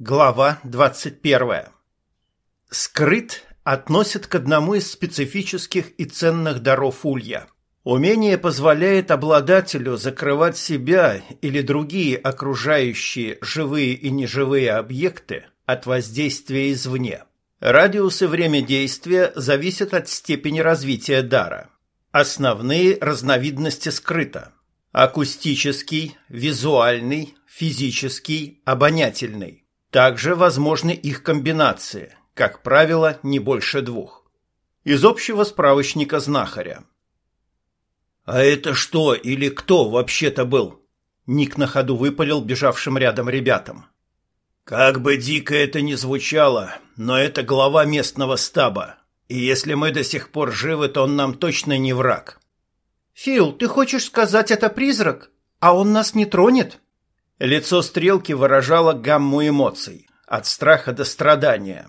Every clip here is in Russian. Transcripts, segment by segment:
Глава 21. Скрыт относят к одному из специфических и ценных даров улья. Умение позволяет обладателю закрывать себя или другие окружающие живые и неживые объекты от воздействия извне. Радиус и время действия зависят от степени развития дара. Основные разновидности скрыта. Акустический, визуальный, физический, обонятельный. Также возможны их комбинации, как правило, не больше двух. Из общего справочника знахаря. «А это что или кто вообще-то был?» Ник на ходу выпалил бежавшим рядом ребятам. «Как бы дико это ни звучало, но это глава местного стаба. И если мы до сих пор живы, то он нам точно не враг». «Фил, ты хочешь сказать, это призрак? А он нас не тронет?» Лицо стрелки выражало гамму эмоций, от страха до страдания.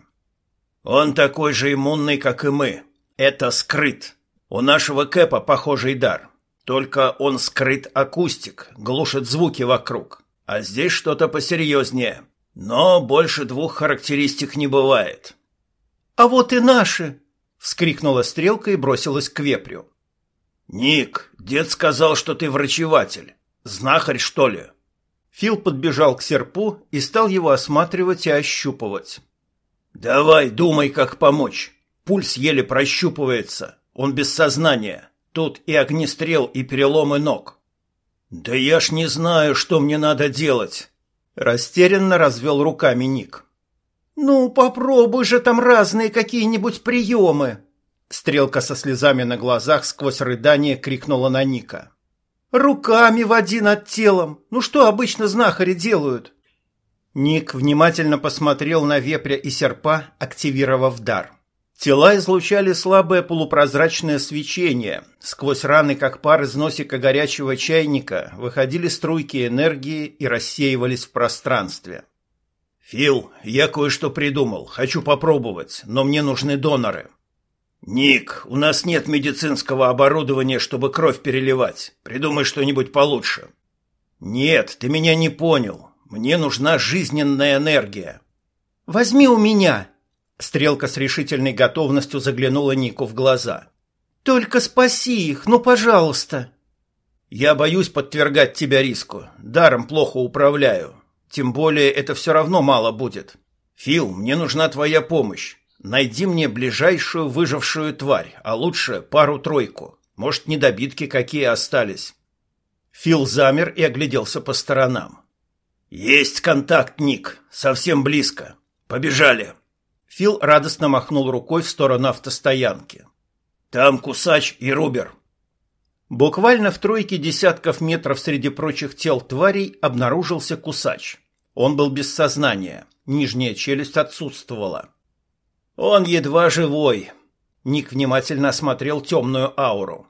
«Он такой же иммунный, как и мы. Это скрыт. У нашего Кэпа похожий дар. Только он скрыт акустик, глушит звуки вокруг. А здесь что-то посерьезнее. Но больше двух характеристик не бывает». «А вот и наши!» — вскрикнула стрелка и бросилась к вепрю. «Ник, дед сказал, что ты врачеватель. Знахарь, что ли?» Фил подбежал к серпу и стал его осматривать и ощупывать. «Давай, думай, как помочь. Пульс еле прощупывается. Он без сознания. Тут и огнестрел, и переломы ног». «Да я ж не знаю, что мне надо делать!» Растерянно развел руками Ник. «Ну, попробуй же там разные какие-нибудь приемы!» Стрелка со слезами на глазах сквозь рыдание крикнула на Ника. Руками води над телом. Ну что обычно знахари делают? Ник внимательно посмотрел на вепря и серпа, активировав дар. Тела излучали слабое полупрозрачное свечение. Сквозь раны, как пар из носика горячего чайника, выходили струйки энергии и рассеивались в пространстве. «Фил, я кое-что придумал. Хочу попробовать, но мне нужны доноры», «Ник, у нас нет медицинского оборудования, чтобы кровь переливать. Придумай что-нибудь получше». «Нет, ты меня не понял. Мне нужна жизненная энергия». «Возьми у меня». Стрелка с решительной готовностью заглянула Нику в глаза. «Только спаси их, ну, пожалуйста». «Я боюсь подвергать тебя риску. Даром плохо управляю. Тем более это все равно мало будет. Фил, мне нужна твоя помощь. Найди мне ближайшую выжившую тварь, а лучше пару-тройку. Может, недобитки какие остались. Фил замер и огляделся по сторонам. Есть контакт, Ник, совсем близко. Побежали. Фил радостно махнул рукой в сторону автостоянки. Там Кусач и Рубер. Буквально в тройке десятков метров среди прочих тел тварей обнаружился Кусач. Он был без сознания, нижняя челюсть отсутствовала. Он едва живой. Ник внимательно осмотрел темную ауру.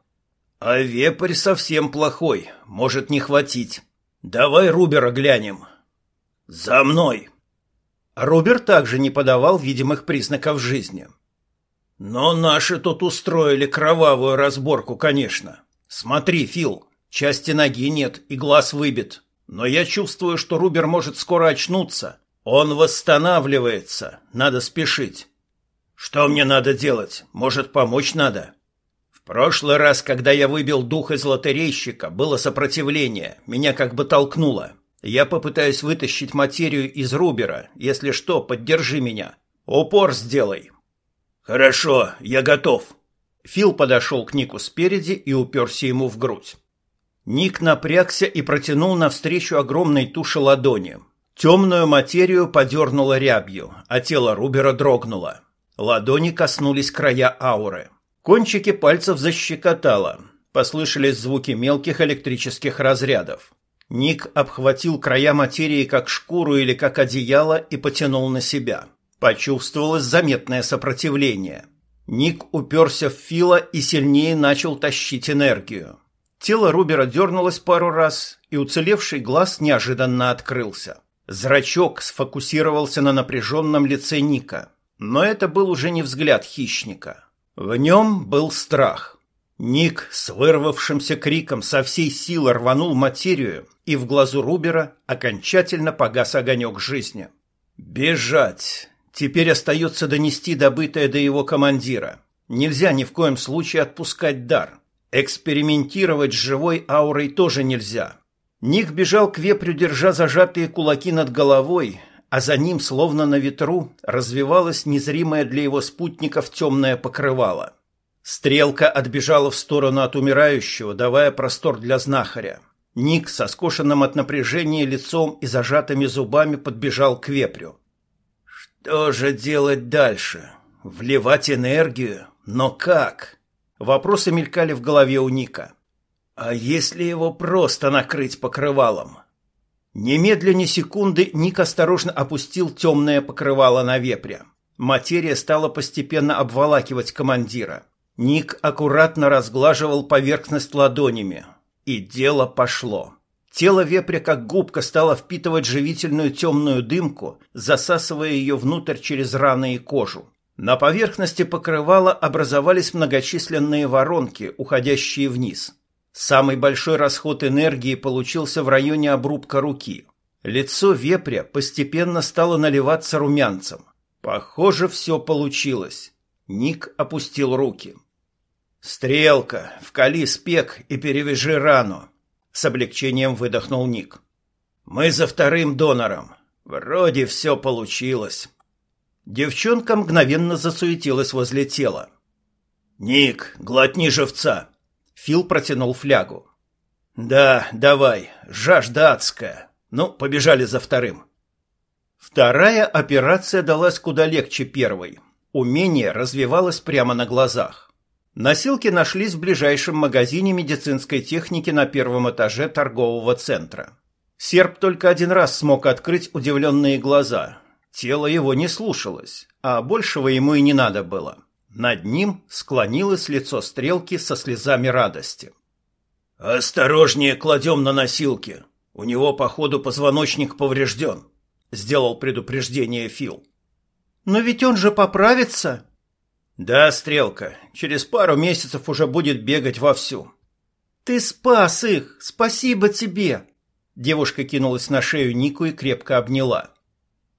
А вепрь совсем плохой, может не хватить. Давай Рубера глянем. За мной. Рубер также не подавал видимых признаков жизни. Но наши тут устроили кровавую разборку, конечно. Смотри, Фил, части ноги нет и глаз выбит. Но я чувствую, что Рубер может скоро очнуться. Он восстанавливается, надо спешить. Что мне надо делать? Может, помочь надо? В прошлый раз, когда я выбил дух из лотерейщика, было сопротивление, меня как бы толкнуло. Я попытаюсь вытащить материю из Рубера. Если что, поддержи меня. Упор сделай. Хорошо, я готов. Фил подошел к Нику спереди и уперся ему в грудь. Ник напрягся и протянул навстречу огромной туши ладони. Темную материю подернуло рябью, а тело Рубера дрогнуло. Ладони коснулись края ауры. Кончики пальцев защекотало. Послышались звуки мелких электрических разрядов. Ник обхватил края материи как шкуру или как одеяло и потянул на себя. Почувствовалось заметное сопротивление. Ник уперся в Фила и сильнее начал тащить энергию. Тело Рубера дернулось пару раз, и уцелевший глаз неожиданно открылся. Зрачок сфокусировался на напряженном лице Ника. Но это был уже не взгляд хищника. В нем был страх. Ник с вырвавшимся криком со всей силы рванул материю, и в глазу Рубера окончательно погас огонек жизни. Бежать. Теперь остается донести добытое до его командира. Нельзя ни в коем случае отпускать дар. Экспериментировать с живой аурой тоже нельзя. Ник бежал к вепрю, держа зажатые кулаки над головой, а за ним, словно на ветру, развивалось незримое для его спутников темное покрывало. Стрелка отбежала в сторону от умирающего, давая простор для знахаря. Ник со скошенным от напряжения лицом и зажатыми зубами подбежал к вепрю. Что же делать дальше? Вливать энергию? Но как? Вопросы мелькали в голове у Ника. А если его просто накрыть покрывалом? Немедленно секунды Ник осторожно опустил темное покрывало на вепря. Материя стала постепенно обволакивать командира. Ник аккуратно разглаживал поверхность ладонями. И дело пошло. Тело вепря как губка стало впитывать живительную темную дымку, засасывая ее внутрь через раны и кожу. На поверхности покрывала образовались многочисленные воронки, уходящие вниз. Самый большой расход энергии получился в районе обрубка руки. Лицо вепря постепенно стало наливаться румянцем. Похоже, все получилось. Ник опустил руки. «Стрелка, вкали спек и перевяжи рану», — с облегчением выдохнул Ник. «Мы за вторым донором. Вроде все получилось». Девчонка мгновенно засуетилась возле тела. «Ник, глотни живца!» Фил протянул флягу. «Да, давай, жажда адская. Ну, побежали за вторым». Вторая операция далась куда легче первой. Умение развивалось прямо на глазах. Носилки нашлись в ближайшем магазине медицинской техники на первом этаже торгового центра. Серб только один раз смог открыть удивленные глаза. Тело его не слушалось, а большего ему и не надо было. Над ним склонилось лицо стрелки со слезами радости. «Осторожнее кладем на носилки. У него, походу, позвоночник поврежден», — сделал предупреждение Фил. «Но ведь он же поправится!» «Да, Стрелка, через пару месяцев уже будет бегать вовсю». «Ты спас их! Спасибо тебе!» Девушка кинулась на шею Нику и крепко обняла.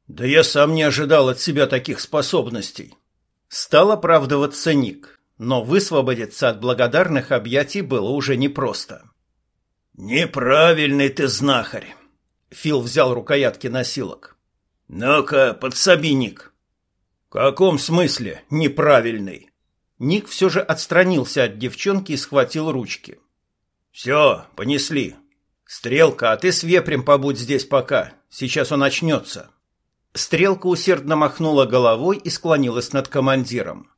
«Да я сам не ожидал от себя таких способностей. Стал оправдываться Ник, но высвободиться от благодарных объятий было уже непросто. «Неправильный ты знахарь!» Фил взял рукоятки носилок. «Ну-ка, подсоби, Ник!» «В каком смысле неправильный?» Ник все же отстранился от девчонки и схватил ручки. «Все, понесли. Стрелка, а ты с вепрем побудь здесь пока. Сейчас он очнется». Стрелка усердно махнула головой и склонилась над командиром.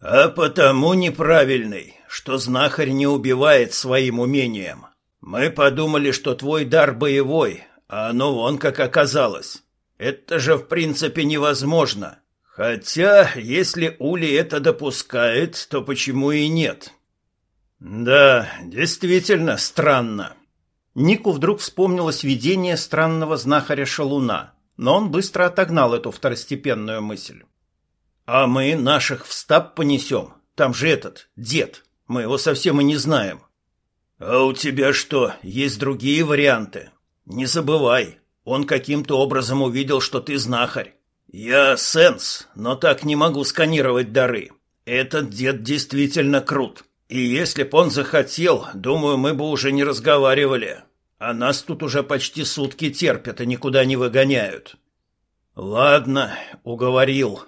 «А потому неправильный, что знахарь не убивает своим умением. Мы подумали, что твой дар боевой, а оно вон как оказалось. Это же в принципе невозможно. Хотя, если Ули это допускает, то почему и нет?» «Да, действительно странно». Нику вдруг вспомнилось видение странного знахаря Шалуна – но он быстро отогнал эту второстепенную мысль. «А мы наших в стаб понесем. Там же этот, дед. Мы его совсем и не знаем». «А у тебя что, есть другие варианты? Не забывай, он каким-то образом увидел, что ты знахарь. Я сенс, но так не могу сканировать дары. Этот дед действительно крут. И если б он захотел, думаю, мы бы уже не разговаривали. А нас тут уже почти сутки терпят и никуда не выгоняют. Ладно, уговорил.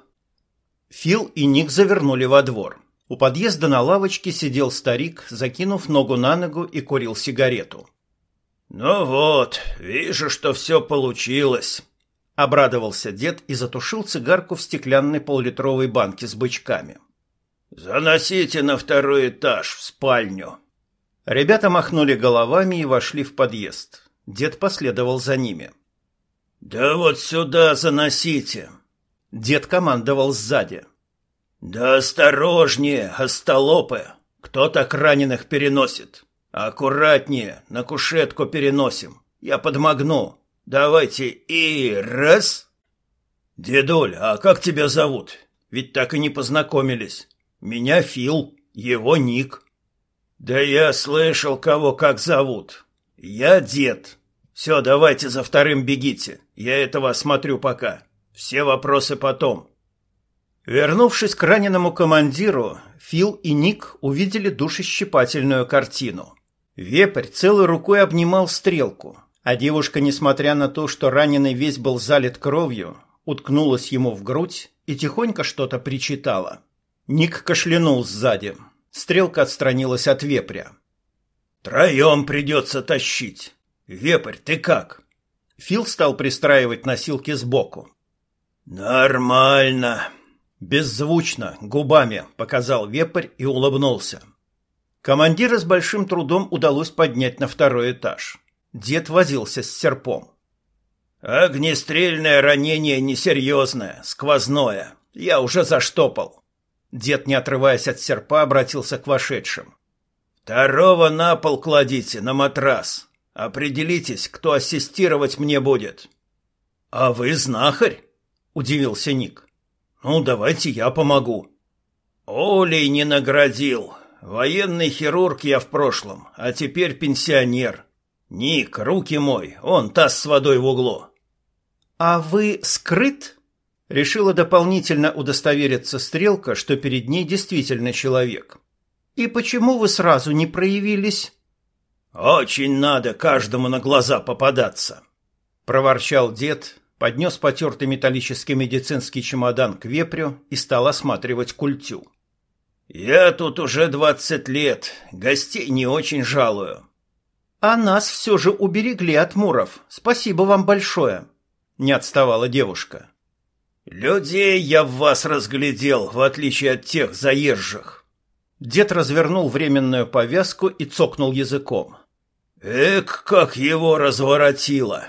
Фил и Ник завернули во двор. У подъезда на лавочке сидел старик, закинув ногу на ногу и курил сигарету. «Ну вот, вижу, что все получилось», — обрадовался дед и затушил цигарку в стеклянной поллитровой банке с бычками. «Заносите на второй этаж, в спальню». Ребята махнули головами и вошли в подъезд. Дед последовал за ними. «Да вот сюда заносите!» Дед командовал сзади. «Да осторожнее, остолопы! Кто так раненых переносит? Аккуратнее, на кушетку переносим. Я подмогну. Давайте и раз!» «Дедуль, а как тебя зовут? Ведь так и не познакомились. Меня Фил, его Ник». «Да я слышал, кого как зовут. Я дед. Все, давайте за вторым бегите. Я этого осмотрю пока. Все вопросы потом. Вернувшись к раненому командиру, Фил и Ник увидели душещипательную картину. Вепрь целой рукой обнимал стрелку, а девушка, несмотря на то, что раненый весь был залит кровью, уткнулась ему в грудь и тихонько что-то причитала. Ник кашлянул сзади. Стрелка отстранилась от вепря. «Троем придется тащить. Вепрь, ты как?» Фил стал пристраивать носилки сбоку. «Нормально», Беззвучно, губами, показал вепрь и улыбнулся. Командира с большим трудом удалось поднять на второй этаж. Дед возился с серпом. «Огнестрельное ранение несерьезное, сквозное. Я уже заштопал». Дед, не отрываясь от серпа, обратился к вошедшим. «Второго на пол кладите, на матрас. Определитесь, кто ассистировать мне будет». «А вы знахарь?» – удивился Ник. Ну, давайте я помогу. Олей не наградил. Военный хирург я в прошлом, а теперь пенсионер. Ник, руки мой, он таз с водой в углу. А вы скрыт? Решила дополнительно удостовериться стрелка, что перед ней действительно человек. И почему вы сразу не проявились? Очень надо каждому на глаза попадаться, проворчал дед, поднес потертый металлический медицинский чемодан к вепрю и стал осматривать культю. «Я тут уже двадцать лет, гостей не очень жалую». «А нас все же уберегли от муров. Спасибо вам большое», — не отставала девушка. «Людей я в вас разглядел, в отличие от тех заезжих». Дед развернул временную повязку и цокнул языком. «Эк, как его разворотило!»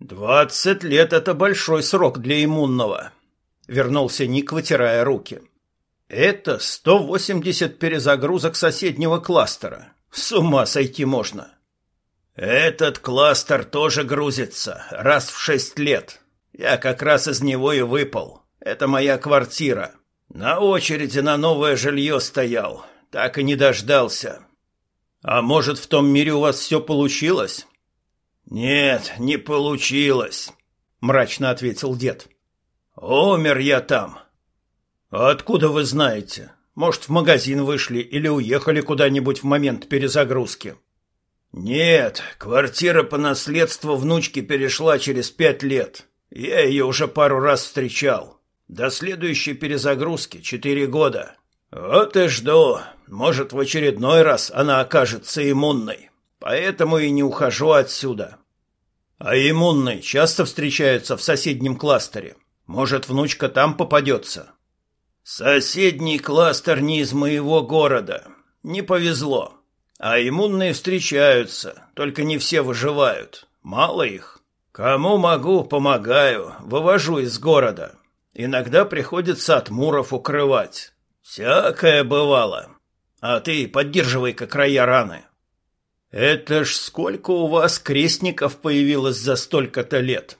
«Двадцать лет — это большой срок для иммунного», — вернулся Ник, вытирая руки. «Это сто восемьдесят перезагрузок соседнего кластера. С ума сойти можно». «Этот кластер тоже грузится, раз в шесть лет. Я как раз из него и выпал. Это моя квартира. На очереди на новое жилье стоял. Так и не дождался». «А может, в том мире у вас все получилось?» «Нет, не получилось», — мрачно ответил дед. «Умер я там». «Откуда вы знаете? Может, в магазин вышли или уехали куда-нибудь в момент перезагрузки?» «Нет, квартира по наследству внучки перешла через пять лет. Я ее уже пару раз встречал. До следующей перезагрузки четыре года. Вот и жду. Может, в очередной раз она окажется иммунной». Поэтому и не ухожу отсюда. А иммунные часто встречаются в соседнем кластере. Может, внучка там попадется. Соседний кластер не из моего города. Не повезло. А иммунные встречаются, только не все выживают. Мало их. Кому могу, помогаю, вывожу из города. Иногда приходится от муров укрывать. Всякое бывало. А ты поддерживай-ка края раны. Это ж сколько у вас крестников появилось за столько-то лет?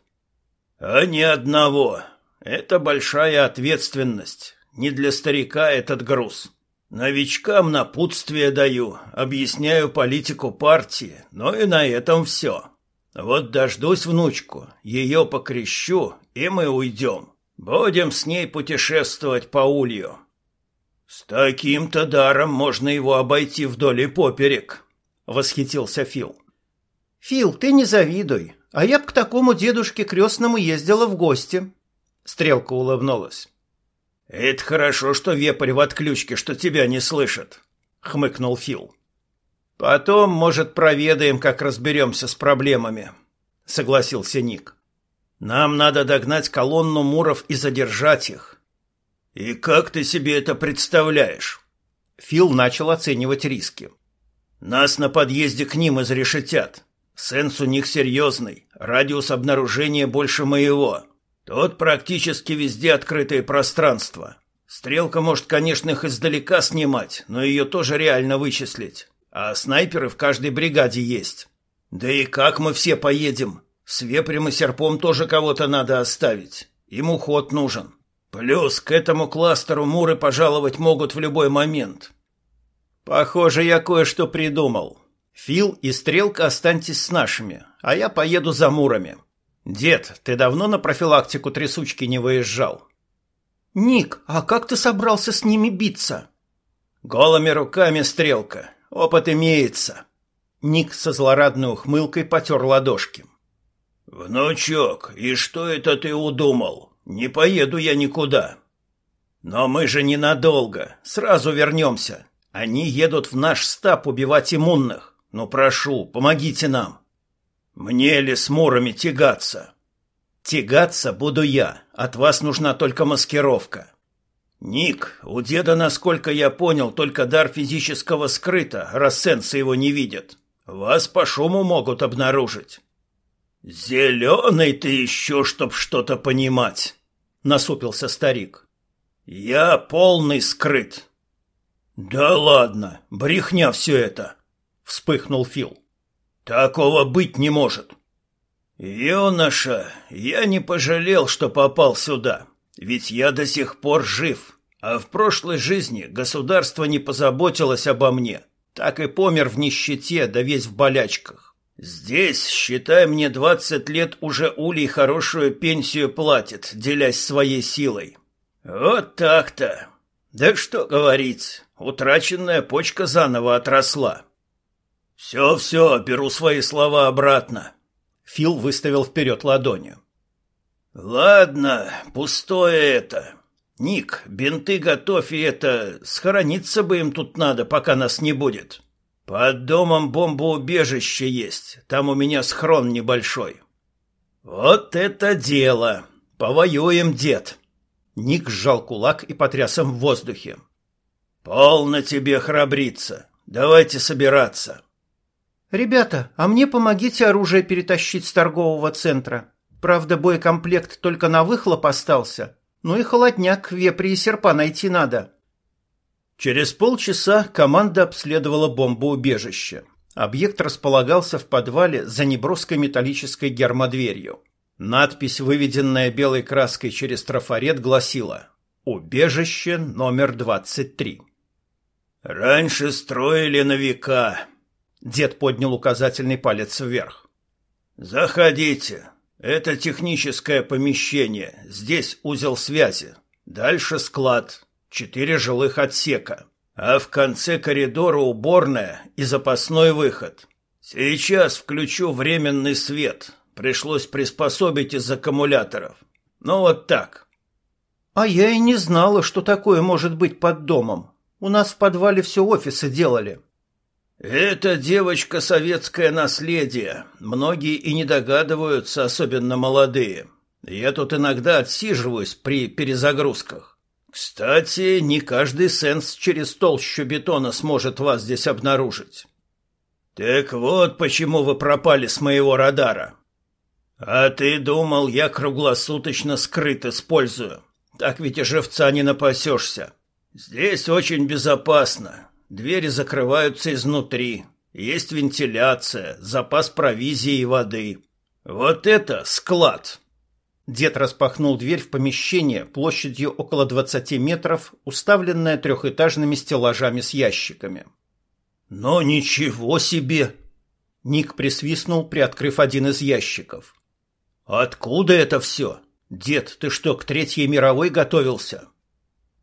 А ни одного. Это большая ответственность. Не для старика этот груз. Новичкам напутствие даю, объясняю политику партии, но и на этом все. Вот дождусь внучку, ее покрещу, и мы уйдем. Будем с ней путешествовать по улью. С таким-то даром можно его обойти вдоль и поперек. — восхитился Фил. «Фил, ты не завидуй, а я б к такому дедушке крестному ездила в гости». Стрелка улыбнулась. «Это хорошо, что вепрь в отключке, что тебя не слышит», — хмыкнул Фил. «Потом, может, проведаем, как разберемся с проблемами», — согласился Ник. «Нам надо догнать колонну муров и задержать их». «И как ты себе это представляешь?» Фил начал оценивать риски. Нас на подъезде к ним изрешетят. Сенс у них серьезный, радиус обнаружения больше моего. Тут практически везде открытое пространство. Стрелка может, конечно, их издалека снимать, но ее тоже реально вычислить. А снайперы в каждой бригаде есть. Да и как мы все поедем? С вепрем и серпом тоже кого-то надо оставить. Им уход нужен. Плюс к этому кластеру муры пожаловать могут в любой момент. Похоже, я кое-что придумал. Фил и Стрелка останьтесь с нашими, а я поеду за Мурами. Дед, ты давно на профилактику трясучки не выезжал? Ник, а как ты собрался с ними биться? Голыми руками стрелка. Опыт имеется. Ник со злорадной ухмылкой потер ладошки. «Внучок, и что это ты удумал? Не поеду я никуда». «Но мы же ненадолго. Сразу вернемся. Они едут в наш стаб убивать иммунных. Ну, прошу, помогите нам». «Мне ли с мурами тягаться?» «Тягаться буду я. От вас нужна только маскировка». «Ник, у деда, насколько я понял, только дар физического скрыто, раз сенсы его не видят. Вас по шуму могут обнаружить». «Зеленый ты еще, чтоб что-то понимать», — насупился старик. «Я полный скрыт». «Да ладно, брехня все это», — вспыхнул Фил. «Такого быть не может». «Юноша, я не пожалел, что попал сюда, ведь я до сих пор жив, а в прошлой жизни государство не позаботилось обо мне, так и помер в нищете, да весь в болячках. Здесь, считай, мне двадцать лет уже улей хорошую пенсию платит, делясь своей силой. Вот так-то. Да что говорить, утраченная почка заново отросла. Все-все, беру свои слова обратно. Фил выставил вперед ладонью. Ладно, пустое это. Ник, бинты готовь и это, схорониться бы им тут надо, пока нас не будет. Под домом бомбоубежище есть, там у меня схрон небольшой. Вот это дело! Повоюем, дед! Ник сжал кулак и потряс им в воздухе. Полно тебе храбриться. Давайте собираться. Ребята, а мне помогите оружие перетащить с торгового центра. Правда, боекомплект только на выхлоп остался. Ну и холодняк, вепри и серпа найти надо. Через полчаса команда обследовала бомбоубежище. Объект располагался в подвале за неброской металлической гермодверью. Надпись, выведенная белой краской через трафарет, гласила «Убежище номер 23». «Раньше строили на века», — дед поднял указательный палец вверх. «Заходите. Это техническое помещение. Здесь узел связи. Дальше склад. Четыре жилых отсека. А в конце коридора уборная и запасной выход. Сейчас включу временный свет. Пришлось приспособить из аккумуляторов. Ну вот так. А я и не знала, что такое может быть под домом. У нас в подвале все офисы делали. «Эта девочка советское наследие. Многие и не догадываются, особенно молодые. Я тут иногда отсиживаюсь при перезагрузках. Кстати, не каждый сенс через толщу бетона сможет вас здесь обнаружить. Так вот, почему вы пропали с моего радара. А ты думал, я круглосуточно скрыт использую? Так ведь и живца не напасешься. Здесь очень безопасно. Двери закрываются изнутри. Есть вентиляция, запас провизии и воды. Вот это склад. Дед распахнул дверь в помещение площадью около 20 метров, уставленное трехэтажными стеллажами с ящиками. «Но ничего себе!» Ник присвистнул, приоткрыв один из ящиков. «Откуда это все? Дед, ты что, к Третьей мировой готовился?»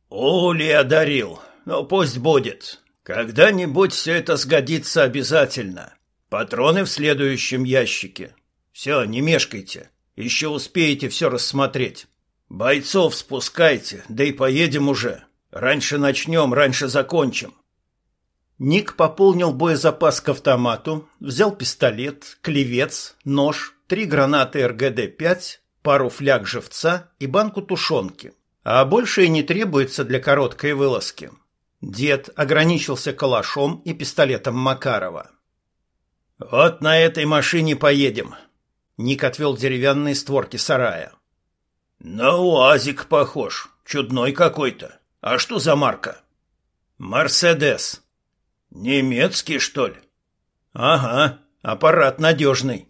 «Ули одарил. Ну, пусть будет. Когда-нибудь все это сгодится обязательно. Патроны в следующем ящике. Все, не мешкайте. Еще успеете все рассмотреть. Бойцов спускайте, да и поедем уже. Раньше начнем, раньше закончим. Ник пополнил боезапас к автомату, взял пистолет, клевец, нож, три гранаты РГД-5, пару фляг живца и банку тушенки. А больше и не требуется для короткой вылазки. Дед ограничился калашом и пистолетом Макарова. «Вот на этой машине поедем». Ник отвел деревянные створки сарая. «На УАЗик похож. Чудной какой-то. А что за марка?» «Мерседес». «Немецкий, что ли?» «Ага, аппарат надежный».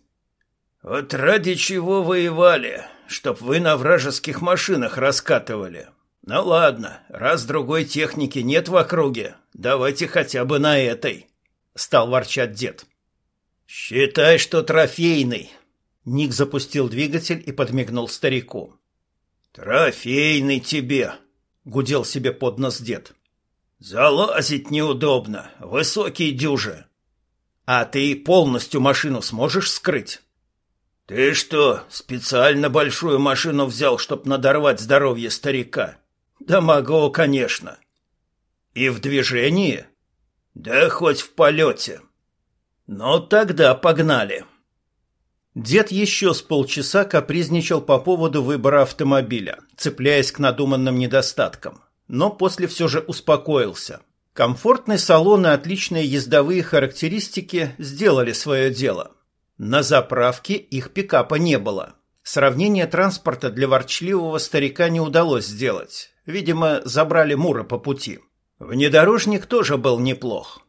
«Вот ради чего воевали, чтоб вы на вражеских машинах раскатывали. Ну ладно, раз другой техники нет в округе, давайте хотя бы на этой, стал ворчать дед. Считай, что трофейный. Ник запустил двигатель и подмигнул старику. «Трофейный тебе!» — гудел себе под нос дед. «Залазить неудобно, высокий дюжи. А ты полностью машину сможешь скрыть?» «Ты что, специально большую машину взял, чтоб надорвать здоровье старика?» «Да могу, конечно». «И в движении?» «Да хоть в полете». «Ну тогда погнали». Дед еще с полчаса капризничал по поводу выбора автомобиля, цепляясь к надуманным недостаткам, но после все же успокоился. Комфортный салон и отличные ездовые характеристики сделали свое дело. На заправке их пикапа не было. Сравнение транспорта для ворчливого старика не удалось сделать. Видимо, забрали Мура по пути. Внедорожник тоже был неплох.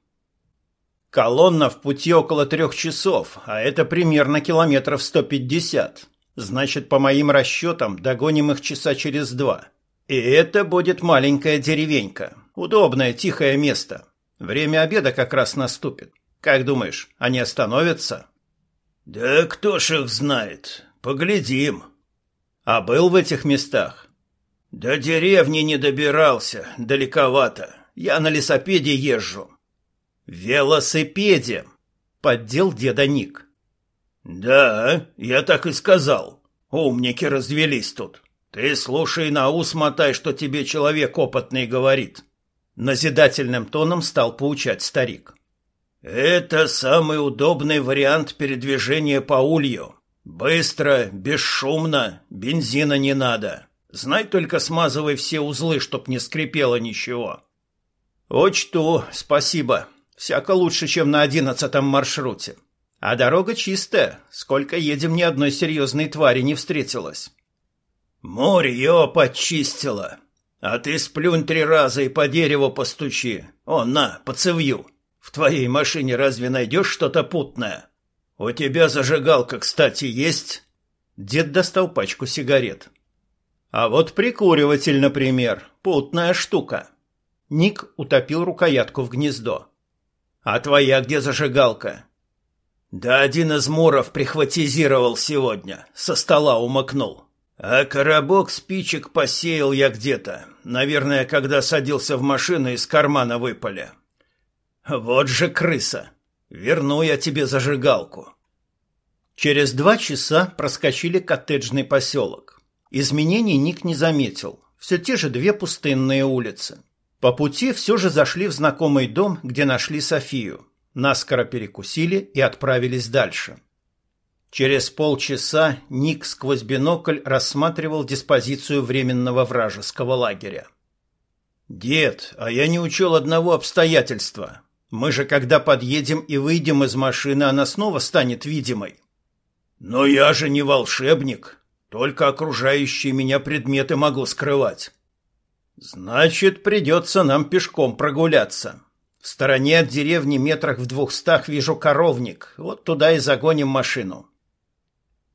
Колонна в пути около трех часов, а это примерно километров 150. Значит, по моим расчетам, догоним их часа через два. И это будет маленькая деревенька. Удобное, тихое место. Время обеда как раз наступит. Как думаешь, они остановятся? Да кто ж их знает. Поглядим. А был в этих местах? До деревни не добирался, далековато. Я на лесопеде езжу. «Велосипеде!» — поддел деда Ник. «Да, я так и сказал. Умники развелись тут. Ты слушай на ус мотай, что тебе человек опытный говорит». Назидательным тоном стал поучать старик. «Это самый удобный вариант передвижения по улью. Быстро, бесшумно, бензина не надо. Знай только смазывай все узлы, чтоб не скрипело ничего». «Учту, спасибо», Всяко лучше, чем на одиннадцатом маршруте. А дорога чистая, сколько едем, ни одной серьезной твари не встретилось. Море ее почистило. А ты сплюнь три раза и по дереву постучи. О, на, по цевью. В твоей машине разве найдешь что-то путное? У тебя зажигалка, кстати, есть? Дед достал пачку сигарет. А вот прикуриватель, например, путная штука. Ник утопил рукоятку в гнездо. А твоя где зажигалка? Да один из муров прихватизировал сегодня, со стола умыкнул. А коробок спичек посеял я где-то, наверное, когда садился в машину из кармана выпали. Вот же крыса. Верну я тебе зажигалку. Через два часа проскочили коттеджный поселок. Изменений Ник не заметил. Все те же две пустынные улицы. По пути все же зашли в знакомый дом, где нашли Софию. Наскоро перекусили и отправились дальше. Через полчаса Ник сквозь бинокль рассматривал диспозицию временного вражеского лагеря. «Дед, а я не учел одного обстоятельства. Мы же, когда подъедем и выйдем из машины, она снова станет видимой». «Но я же не волшебник. Только окружающие меня предметы могу скрывать». Значит, придется нам пешком прогуляться. В стороне от деревни метрах в двухстах вижу коровник. Вот туда и загоним машину.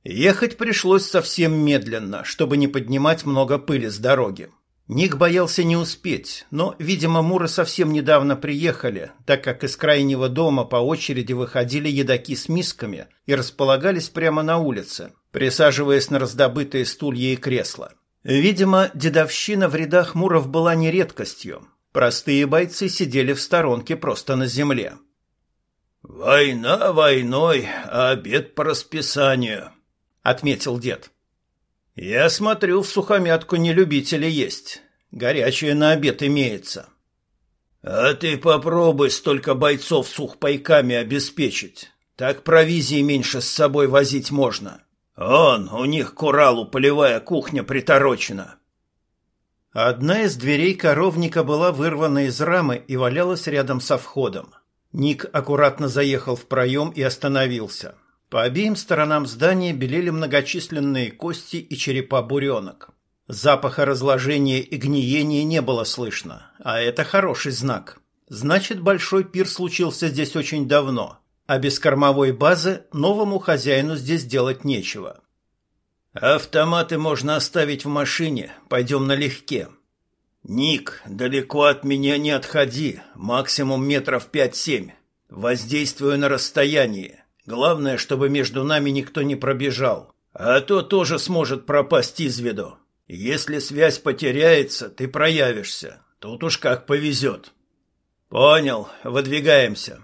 Ехать пришлось совсем медленно, чтобы не поднимать много пыли с дороги. Ник боялся не успеть, но, видимо, муры совсем недавно приехали, так как из крайнего дома по очереди выходили едоки с мисками и располагались прямо на улице, присаживаясь на раздобытые стулья и кресла. Видимо, дедовщина в рядах Муров была не редкостью. Простые бойцы сидели в сторонке просто на земле. «Война войной, а обед по расписанию», — отметил дед. «Я смотрю, в сухомятку не любители есть. Горячее на обед имеется». «А ты попробуй столько бойцов сухпайками обеспечить. Так провизии меньше с собой возить можно». «Он, у них к Уралу полевая кухня приторочена». Одна из дверей коровника была вырвана из рамы и валялась рядом со входом. Ник аккуратно заехал в проем и остановился. По обеим сторонам здания белели многочисленные кости и черепа буренок. Запаха разложения и гниения не было слышно, а это хороший знак. Значит, большой пир случился здесь очень давно, а без кормовой базы новому хозяину здесь делать нечего. Автоматы можно оставить в машине, пойдем налегке. Ник, далеко от меня не отходи, максимум метров пять-семь. Воздействую на расстоянии. Главное, чтобы между нами никто не пробежал. А то тоже сможет пропасть из виду. Если связь потеряется, ты проявишься. Тут уж как повезет. Понял, выдвигаемся.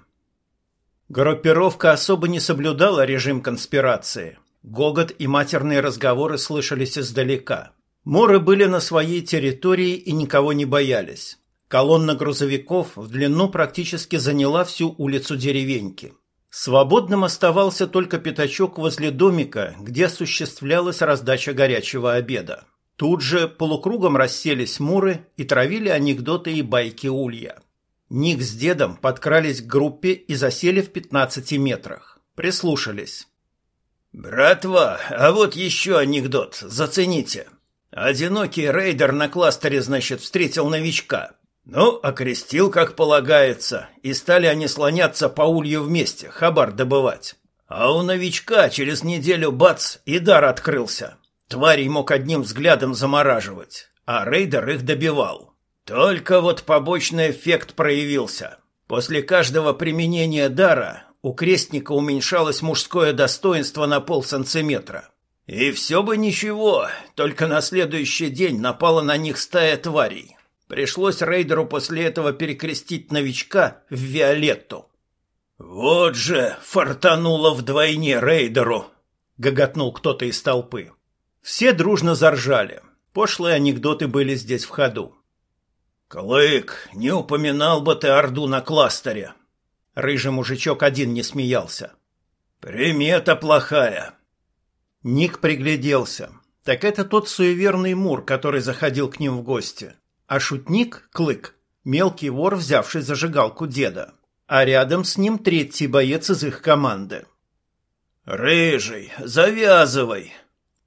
Группировка особо не соблюдала режим конспирации. Гогот и матерные разговоры слышались издалека. Моры были на своей территории и никого не боялись. Колонна грузовиков в длину практически заняла всю улицу деревеньки. Свободным оставался только пятачок возле домика, где осуществлялась раздача горячего обеда. Тут же полукругом расселись муры и травили анекдоты и байки улья. Ник с дедом подкрались к группе и засели в 15 метрах. Прислушались. «Братва, а вот еще анекдот, зацените. Одинокий рейдер на кластере, значит, встретил новичка. Ну, окрестил, как полагается, и стали они слоняться по улью вместе, хабар добывать. А у новичка через неделю бац, и дар открылся. Тварей мог одним взглядом замораживать, а рейдер их добивал. Только вот побочный эффект проявился. После каждого применения дара у крестника уменьшалось мужское достоинство на полсантиметра. И все бы ничего, только на следующий день напала на них стая тварей. Пришлось рейдеру после этого перекрестить новичка в Виолетту. «Вот же фартануло вдвойне рейдеру!» — гоготнул кто-то из толпы. Все дружно заржали. Пошлые анекдоты были здесь в ходу. «Клык, не упоминал бы ты Орду на кластере!» Рыжий мужичок один не смеялся. «Примета плохая!» Ник пригляделся. Так это тот суеверный Мур, который заходил к ним в гости. А шутник — Клык, мелкий вор, взявший зажигалку деда. А рядом с ним третий боец из их команды. «Рыжий, завязывай!»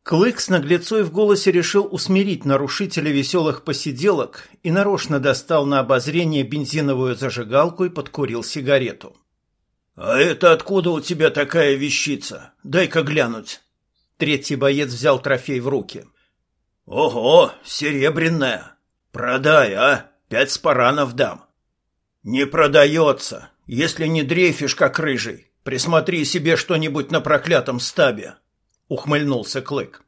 Клык с наглецой в голосе решил усмирить нарушителя веселых посиделок и нарочно достал на обозрение бензиновую зажигалку и подкурил сигарету. «А это откуда у тебя такая вещица? Дай-ка глянуть». Третий боец взял трофей в руки. «Ого, серебряная! Продай, а? Пять спаранов дам». «Не продается. Если не дрейфишь, как рыжий, присмотри себе что-нибудь на проклятом стабе». — ухмыльнулся Клык.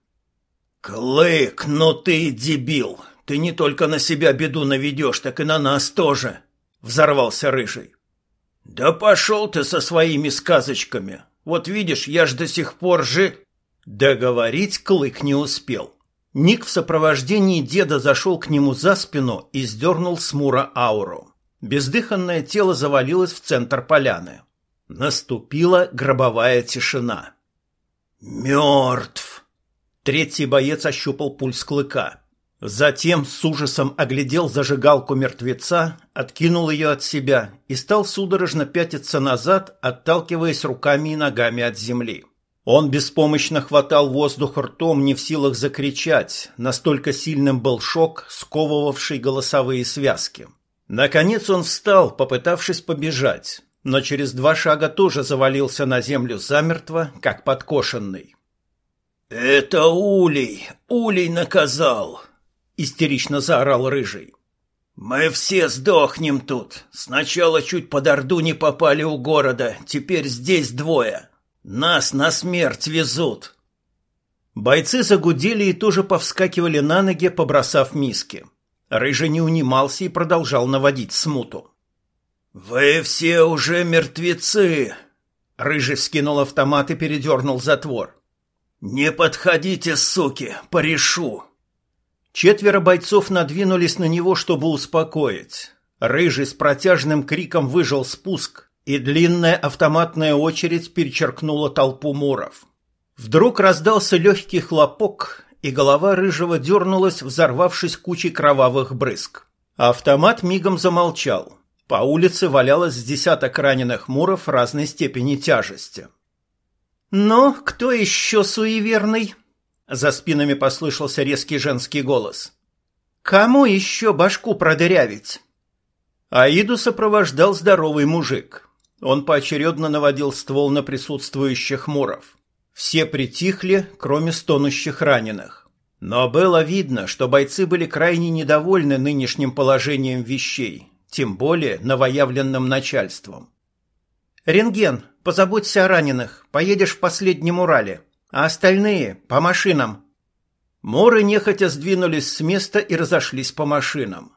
«Клык, ну ты дебил! Ты не только на себя беду наведешь, так и на нас тоже!» — взорвался Рыжий. «Да пошел ты со своими сказочками! Вот видишь, я ж до сих пор же...» Договорить Клык не успел. Ник в сопровождении деда зашел к нему за спину и сдернул с Мура ауру. Бездыханное тело завалилось в центр поляны. Наступила гробовая тишина. «Мертв!» Третий боец ощупал пульс клыка. Затем с ужасом оглядел зажигалку мертвеца, откинул ее от себя и стал судорожно пятиться назад, отталкиваясь руками и ногами от земли. Он беспомощно хватал воздух ртом, не в силах закричать, настолько сильным был шок, сковывавший голосовые связки. Наконец он встал, попытавшись побежать но через два шага тоже завалился на землю замертво, как подкошенный. «Это Улей! Улей наказал!» — истерично заорал Рыжий. «Мы все сдохнем тут. Сначала чуть под Орду не попали у города, теперь здесь двое. Нас на смерть везут!» Бойцы загудели и тоже повскакивали на ноги, побросав миски. Рыжий не унимался и продолжал наводить смуту. «Вы все уже мертвецы!» Рыжий скинул автомат и передернул затвор. «Не подходите, суки, порешу!» Четверо бойцов надвинулись на него, чтобы успокоить. Рыжий с протяжным криком выжил спуск, и длинная автоматная очередь перечеркнула толпу муров. Вдруг раздался легкий хлопок, и голова Рыжего дернулась, взорвавшись кучей кровавых брызг. Автомат мигом замолчал. По улице валялось десяток раненых муров разной степени тяжести. «Но кто еще суеверный?» За спинами послышался резкий женский голос. «Кому еще башку продырявить?» Аиду сопровождал здоровый мужик. Он поочередно наводил ствол на присутствующих муров. Все притихли, кроме стонущих раненых. Но было видно, что бойцы были крайне недовольны нынешним положением вещей тем более новоявленным начальством. Рентген, позаботься о раненых, поедешь в последнем Урале, а остальные — по машинам». Моры нехотя сдвинулись с места и разошлись по машинам.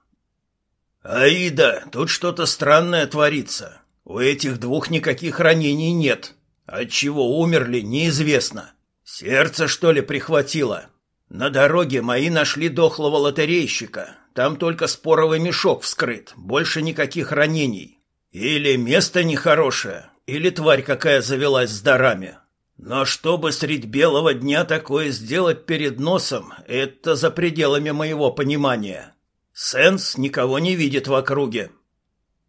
«Аида, тут что-то странное творится. У этих двух никаких ранений нет. Отчего умерли, неизвестно. Сердце, что ли, прихватило? На дороге мои нашли дохлого лотерейщика. Там только споровый мешок вскрыт, больше никаких ранений. Или место нехорошее, или тварь какая завелась с дарами. Но чтобы средь белого дня такое сделать перед носом, это за пределами моего понимания. Сенс никого не видит в округе.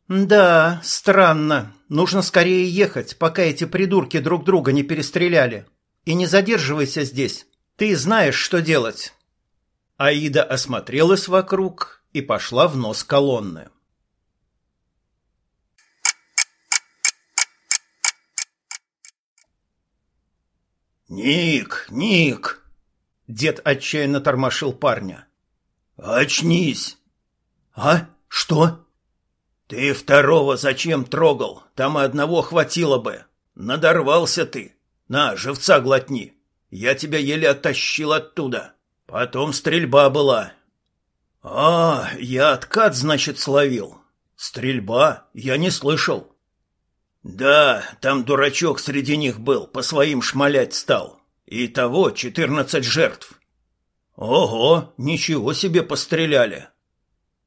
Да, странно. Нужно скорее ехать, пока эти придурки друг друга не перестреляли. И не задерживайся здесь. Ты знаешь, что делать. Аида осмотрелась вокруг и пошла в нос колонны. «Ник, Ник!» Дед отчаянно тормошил парня. «Очнись!» «А? Что?» «Ты второго зачем трогал? Там и одного хватило бы. Надорвался ты. На, живца глотни. Я тебя еле оттащил оттуда. Потом стрельба была». «А, я откат, значит, словил. Стрельба? Я не слышал». Да, там дурачок среди них был, по своим шмалять стал. И того четырнадцать жертв. Ого, ничего себе постреляли.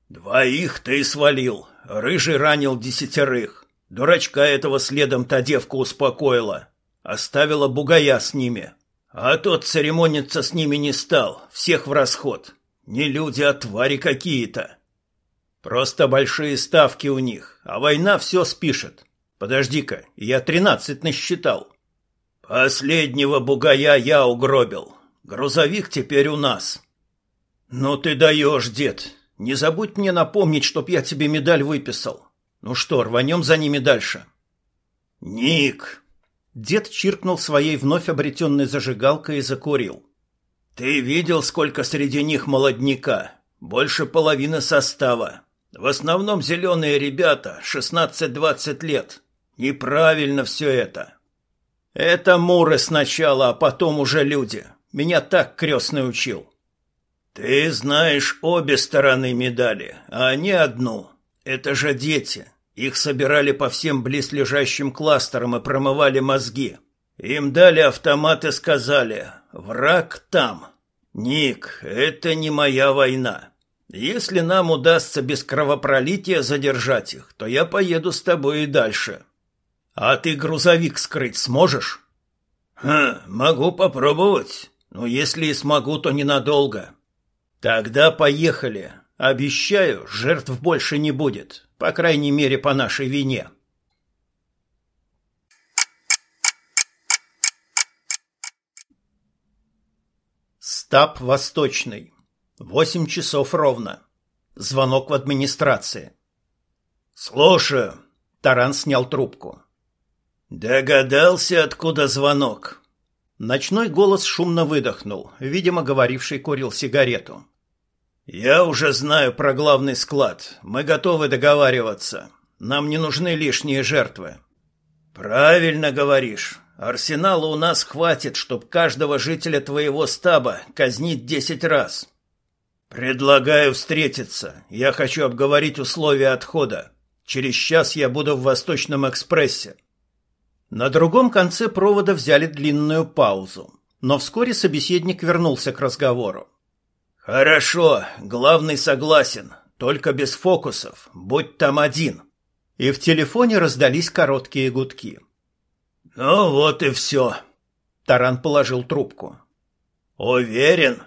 Двоих ты свалил, рыжий ранил десятерых. Дурачка этого следом та девка успокоила. Оставила бугая с ними. А тот церемониться с ними не стал, всех в расход. Не люди, а твари какие-то. Просто большие ставки у них, а война все спишет. Подожди-ка, я тринадцать насчитал. Последнего бугая я угробил. Грузовик теперь у нас. Ну ты даешь, дед. Не забудь мне напомнить, чтоб я тебе медаль выписал. Ну что, рванем за ними дальше. Ник. Дед чиркнул своей вновь обретенной зажигалкой и закурил. Ты видел, сколько среди них молодняка? Больше половины состава. В основном зеленые ребята, шестнадцать-двадцать лет. Неправильно все это. Это муры сначала, а потом уже люди. Меня так крестный учил. Ты знаешь обе стороны медали, а не одну. Это же дети. Их собирали по всем близлежащим кластерам и промывали мозги. Им дали автомат и сказали «Враг там». «Ник, это не моя война. Если нам удастся без кровопролития задержать их, то я поеду с тобой и дальше. А ты грузовик скрыть сможешь? Ха, могу попробовать. Но если и смогу, то ненадолго. Тогда поехали. Обещаю, жертв больше не будет. По крайней мере, по нашей вине. Стаб Восточный. Восемь часов ровно. Звонок в администрации. «Слушаю». Таран снял трубку. Догадался, откуда звонок. Ночной голос шумно выдохнул, видимо, говоривший курил сигарету. Я уже знаю про главный склад. Мы готовы договариваться. Нам не нужны лишние жертвы. Правильно говоришь. Арсенала у нас хватит, чтоб каждого жителя твоего стаба казнить десять раз. Предлагаю встретиться. Я хочу обговорить условия отхода. Через час я буду в Восточном экспрессе. На другом конце провода взяли длинную паузу, но вскоре собеседник вернулся к разговору. «Хорошо, главный согласен, только без фокусов, будь там один». И в телефоне раздались короткие гудки. «Ну вот и все». Таран положил трубку. «Уверен?»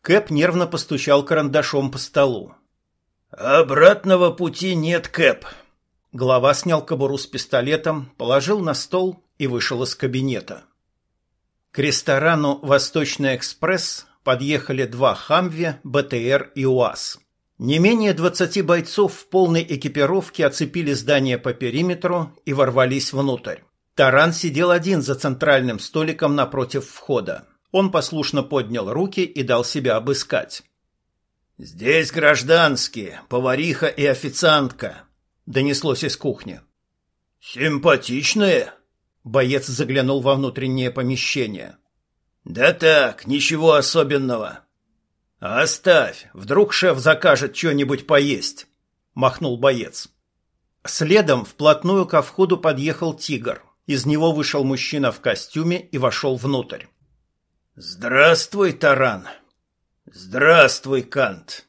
Кэп нервно постучал карандашом по столу. «Обратного пути нет, Кэп. Глава снял кобуру с пистолетом, положил на стол и вышел из кабинета. К ресторану «Восточный экспресс» подъехали два «Хамви», «БТР» и «УАЗ». Не менее двадцати бойцов в полной экипировке оцепили здание по периметру и ворвались внутрь. Таран сидел один за центральным столиком напротив входа. Он послушно поднял руки и дал себя обыскать. «Здесь гражданские, повариха и официантка», — донеслось из кухни. Симпатичные. Боец заглянул во внутреннее помещение. Да так, ничего особенного. Оставь, вдруг шеф закажет что-нибудь поесть, махнул боец. Следом вплотную ко входу подъехал тигр. Из него вышел мужчина в костюме и вошел внутрь. «Здравствуй, Таран!» «Здравствуй, Кант!»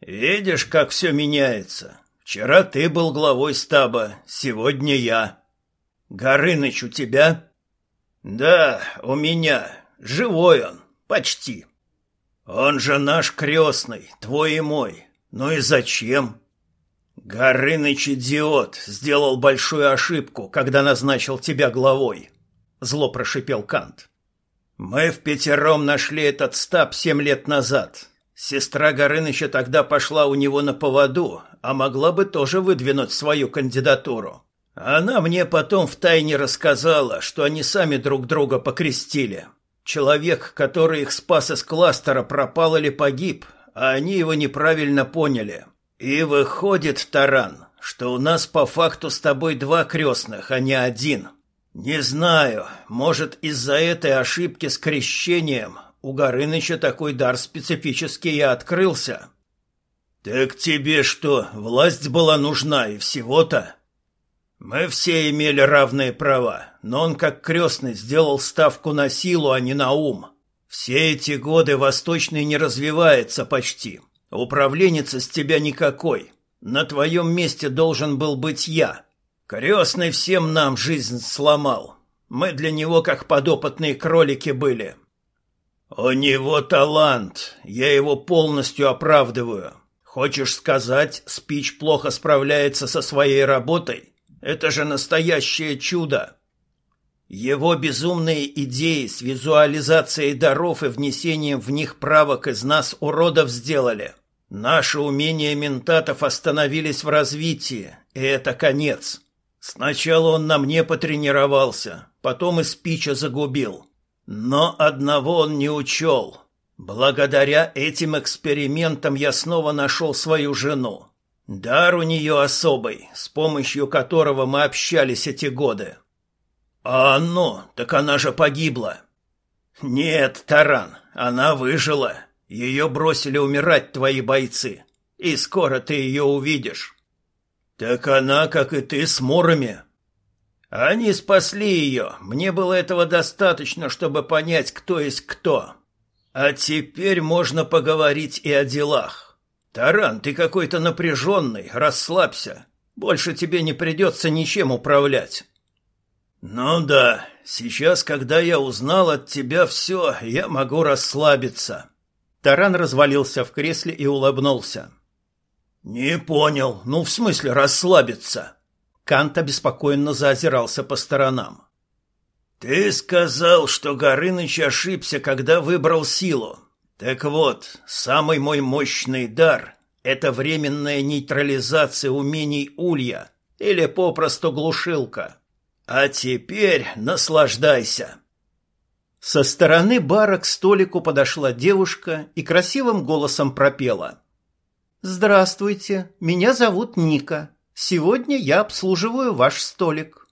«Видишь, как все меняется. Вчера ты был главой стаба, сегодня я. Горыныч у тебя?» «Да, у меня. Живой он. Почти. Он же наш крестный, твой и мой. Ну и зачем?» «Горыныч идиот, сделал большую ошибку, когда назначил тебя главой», — зло прошипел Кант. «Мы в пятером нашли этот стаб семь лет назад. Сестра Горыныча тогда пошла у него на поводу, а могла бы тоже выдвинуть свою кандидатуру. Она мне потом втайне рассказала, что они сами друг друга покрестили. Человек, который их спас из кластера, пропал или погиб, а они его неправильно поняли». «И выходит, Таран, что у нас по факту с тобой два крестных, а не один. Не знаю, может, из-за этой ошибки с крещением у Горыныча такой дар специфический и открылся». «Так тебе что, власть была нужна и всего-то?» «Мы все имели равные права, но он как крестный сделал ставку на силу, а не на ум. Все эти годы Восточный не развивается почти». Управленец из тебя никакой. На твоем месте должен был быть я. Крестный всем нам жизнь сломал. Мы для него как подопытные кролики были. У него талант. Я его полностью оправдываю. Хочешь сказать, Спич плохо справляется со своей работой? Это же настоящее чудо. Его безумные идеи с визуализацией даров и внесением в них правок из нас уродов сделали. Наши умения ментатов остановились в развитии, и это конец. Сначала он на мне потренировался, потом и спича загубил. Но одного он не учел. Благодаря этим экспериментам я снова нашел свою жену. Дар у нее особый, с помощью которого мы общались эти годы. А оно, так она же погибла. Нет, Таран, она выжила. Ее бросили умирать твои бойцы, и скоро ты ее увидишь. Так она, как и ты, с мурами. Они спасли ее, мне было этого достаточно, чтобы понять, кто есть кто. А теперь можно поговорить и о делах. Таран, ты какой-то напряженный, расслабься. Больше тебе не придется ничем управлять. Ну да, сейчас, когда я узнал от тебя все, я могу расслабиться. Таран развалился в кресле и улыбнулся. «Не понял. Ну, в смысле расслабиться?» Кант обеспокоенно заозирался по сторонам. «Ты сказал, что Горыныч ошибся, когда выбрал силу. Так вот, самый мой мощный дар — это временная нейтрализация умений улья или попросту глушилка. А теперь наслаждайся». Со стороны бара к столику подошла девушка и красивым голосом пропела. «Здравствуйте, меня зовут Ника. Сегодня я обслуживаю ваш столик».